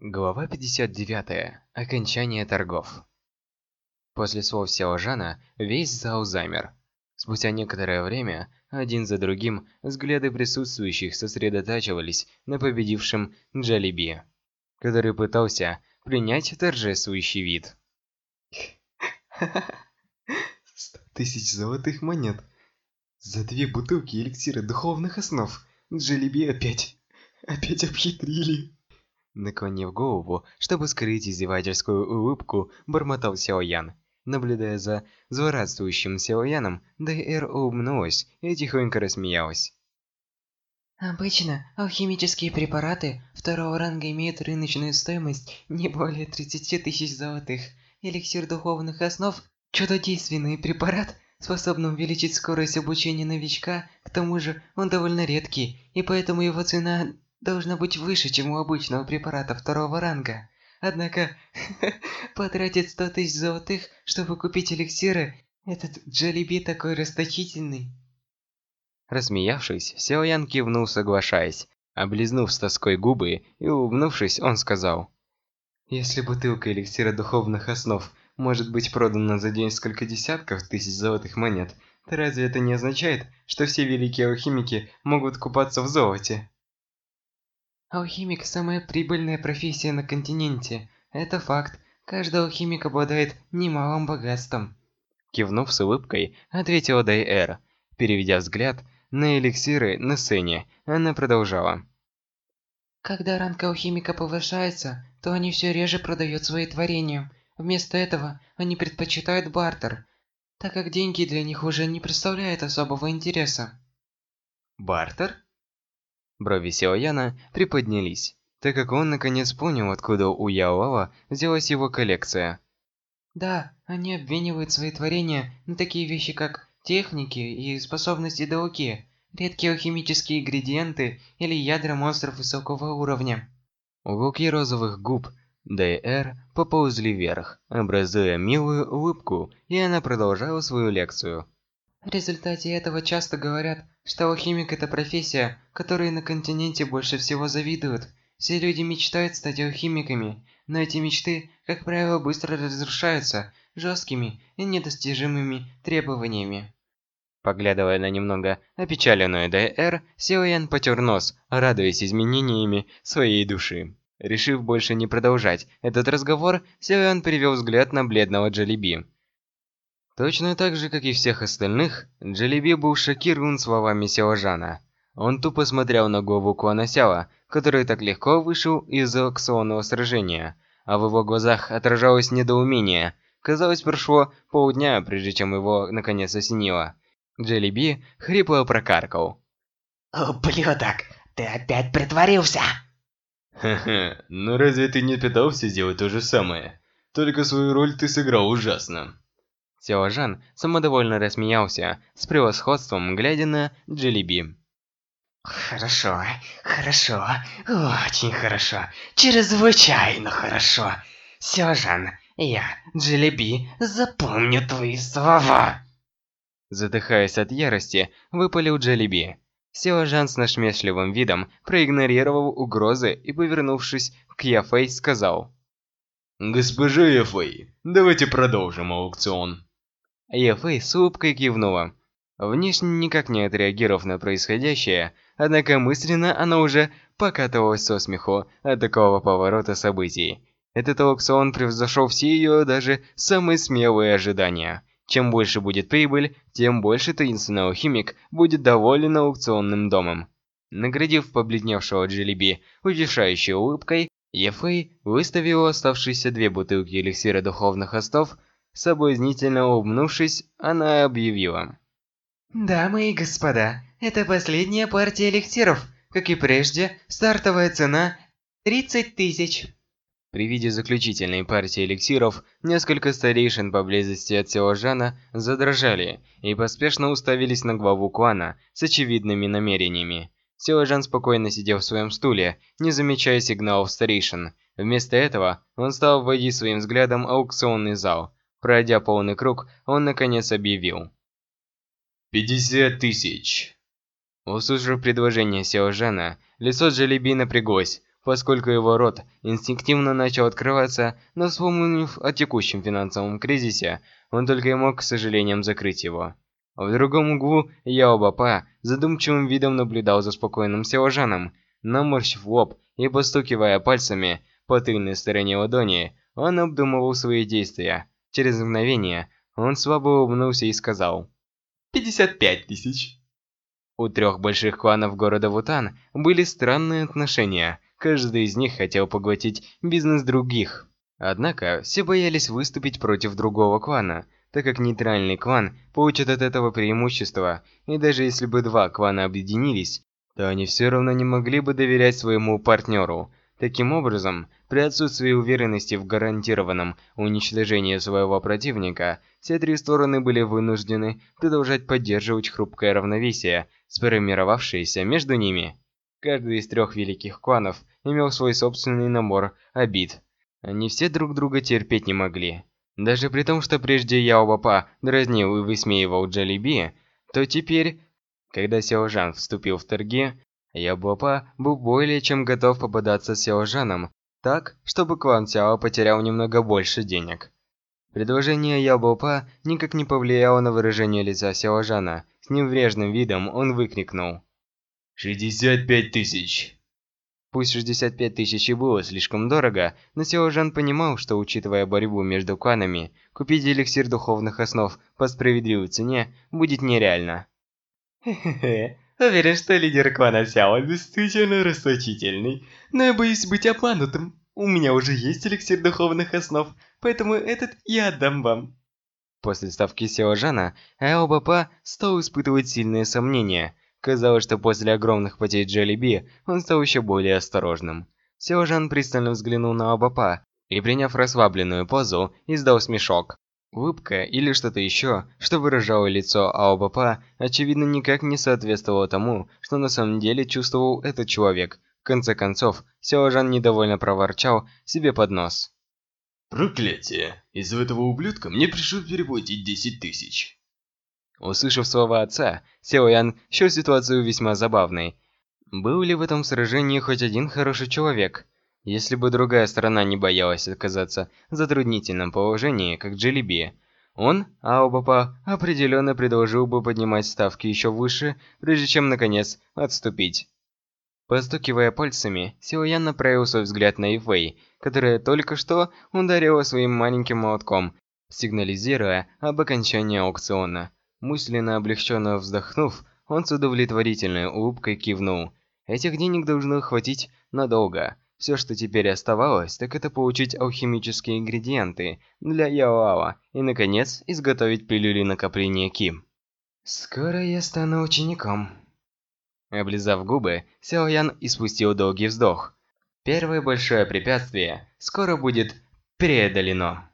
Глава 59. Окончание торгов. После слов Сяо Жана весь зал замер. Спустя некоторое время, один за другим, взгляды присутствующих сосредотачивались на победившем Джалиби, который пытался принять торжествующий вид. Сто тысяч золотых монет. За две бутылки эликсира духовных основ. Джалиби опять... Опять обхитрили. Наклонив голову, чтобы скрыть издевательскую улыбку, бормотал Сяо Ян. Наблюдая за злорадствующим Сяо Яном, Дайэр улыбнулась и тихонько рассмеялась. Обычно алхимические препараты второго ранга имеют рыночную стоимость не более 30 тысяч золотых. Эликсир духовных основ – чудодейственный препарат, способный увеличить скорость обучения новичка, к тому же он довольно редкий, и поэтому его цена должна быть выше, чем у обычного препарата второго ранга. Однако, потратить 100 тысяч золотых, чтобы купить эликсиры, этот Джалиби такой расточительный. Рассмеявшись, Сяо Ян кивнул, соглашаясь. Облизнув с тоской губы и улыбнувшись, он сказал. Если бутылка эликсира духовных основ может быть продана за несколько десятков тысяч золотых монет, то разве это не означает, что все великие алхимики могут купаться в золоте? Алхимик – самая прибыльная профессия на континенте. Это факт. Каждый алхимик обладает немалым богатством. Кивнув с улыбкой, ответила Дайэр. Переведя взгляд на эликсиры на сцене, она продолжала. Когда ранг алхимика повышается, то они все реже продают свои творения. Вместо этого они предпочитают бартер, так как деньги для них уже не представляют особого интереса. Бартер? Брови Силаяна приподнялись, так как он наконец понял, откуда у Яолава взялась его коллекция. Да, они обменивают свои творения на такие вещи, как техники и способности Дауки, редкие алхимические ингредиенты или ядра монстров высокого уровня. Уголки розовых губ Д.Р. поползли вверх, образуя милую улыбку, и она продолжала свою лекцию. В результате этого часто говорят, что алхимик – это профессия, которой на континенте больше всего завидуют. Все люди мечтают стать алхимиками, но эти мечты, как правило, быстро разрушаются жесткими и недостижимыми требованиями. Поглядывая на немного опечаленную Д.Р., Силуян потер нос, радуясь изменениями своей души. Решив больше не продолжать этот разговор, Силуян перевел взгляд на бледного Джалиби. Точно так же, как и всех остальных, Джелеби был шокирован словами Силажана. Он тупо смотрел на голову клана Сяла, который так легко вышел из аукционного сражения, а в его глазах отражалось недоумение. Казалось, прошло полдня, прежде чем его наконец осенило. Джелеби хрипло прокаркал. «Ублюдок, ты опять притворился!» «Ха-ха, ну разве ты не пытался сделать то же самое? Только свою роль ты сыграл ужасно». Сяо Жан самодовольно рассмеялся, с превосходством глядя на Джелеби. «Хорошо, хорошо, очень хорошо, чрезвычайно хорошо. Сяожан, я, Джелеби, запомню твои слова!» Задыхаясь от ярости, выпалил Джелеби. Сяожан с насмешливым видом проигнорировал угрозы и, повернувшись к Яфэй, сказал. «Госпожа Яфэй, давайте продолжим аукцион». Ефэй с улыбкой кивнула. Внешне никак не отреагировав на происходящее, однако мысленно она уже покатывалась со смеху от такого поворота событий. Этот аукцион превзошел все ее даже самые смелые ожидания. Чем больше будет прибыль, тем больше таинственный алхимик будет доволен аукционным домом. Наградив побледневшего Джилиби утешающей улыбкой, Ефэй выставила оставшиеся две бутылки эликсира духовных остов Соблазнительно улыбнувшись, она объявила. «Дамы и господа, это последняя партия эликсиров. Как и прежде, стартовая цена 30 тысяч». При виде заключительной партии эликсиров, несколько старейшин поблизости от Силажана задрожали и поспешно уставились на главу клана с очевидными намерениями. Силажан спокойно сидел в своем стуле, не замечая сигналов старейшин. Вместо этого он стал вводить своим взглядом аукционный зал – Пройдя полный круг, он наконец объявил. «Пятьдесят тысяч!» Услышав предложение Сяожана, лицо Джелеби напряглось. поскольку его рот инстинктивно начал открываться, но вспомнив о текущем финансовом кризисе, он только и мог, к сожалению, закрыть его. В другом углу Яо Бапа задумчивым видом наблюдал за спокойным Сяожаном, наморщив лоб и постукивая пальцами по тыльной стороне ладони, он обдумывал свои действия. Через мгновение он слабо улыбнулся и сказал «Пятьдесят пять тысяч». У трех больших кланов города Вутан были странные отношения – Каждый из них хотел поглотить бизнес других. Однако, все боялись выступить против другого клана, так как нейтральный клан получит от этого преимущество, и даже если бы два клана объединились, то они все равно не могли бы доверять своему партнеру. Таким образом, при отсутствии уверенности в гарантированном уничтожении своего противника, все три стороны были вынуждены продолжать поддерживать хрупкое равновесие, сформировавшееся между ними. Каждый из трех великих кланов имел свой собственный набор обид. Они все друг друга терпеть не могли. Даже при том, что прежде Яо Бапа дразнил и высмеивал Джалиби, то теперь, когда Сяо Жан вступил в торги, Бапа был более чем готов попадаться Сяо Жаном, так, чтобы клан Сяо потерял немного больше денег. Предложение Яо Бапа никак не повлияло на выражение лица Сяо. С неврежным видом он выкрикнул. «Шестьдесят пять тысяч!» Пусть 65 тысяч и было слишком дорого, но Сеожан понимал, что, учитывая борьбу между кланами, купить эликсир духовных основ по справедливой цене будет нереально. Хе-хе-хе, уверен, что лидер клана Сяо действительно расточительный, но я боюсь быть обманутым. У меня уже есть эликсир духовных основ, поэтому этот я отдам вам. После ставки Сеожана, Ао Бапа стал испытывать сильные сомнения – Казалось, что после огромных потерь Джелли он стал еще более осторожным. Сеожан пристально взглянул на Абапа и, приняв расслабленную позу, издал смешок. Улыбка или что-то еще, что выражало лицо Аобапа, очевидно никак не соответствовало тому, что на самом деле чувствовал этот человек. В конце концов, Сеожан недовольно проворчал себе под нос. «Проклятие! Из-за этого ублюдка мне пришлось переплатить 10 тысяч!» Услышав слова отца, Сяо Ян счел ситуацию весьма забавной. Был ли в этом сражении хоть один хороший человек? Если бы другая сторона не боялась оказаться в затруднительном положении, как Джелиби, он, Аобапа, определенно предложил бы поднимать ставки еще выше, прежде чем, наконец, отступить. Постукивая пальцами, Силуян направил свой взгляд на Ивэй, которая только что ударила своим маленьким молотком, сигнализируя об окончании аукциона. Мысленно облегченно вздохнув, он с удовлетворительной улыбкой кивнул. Этих денег должно хватить надолго. Все, что теперь оставалось, так это получить алхимические ингредиенты для Яоала и, наконец, изготовить пилюли накопления Ки. «Скоро я стану учеником». Облизав губы, Сяо Ян испустил долгий вздох. Первое большое препятствие скоро будет преодолено.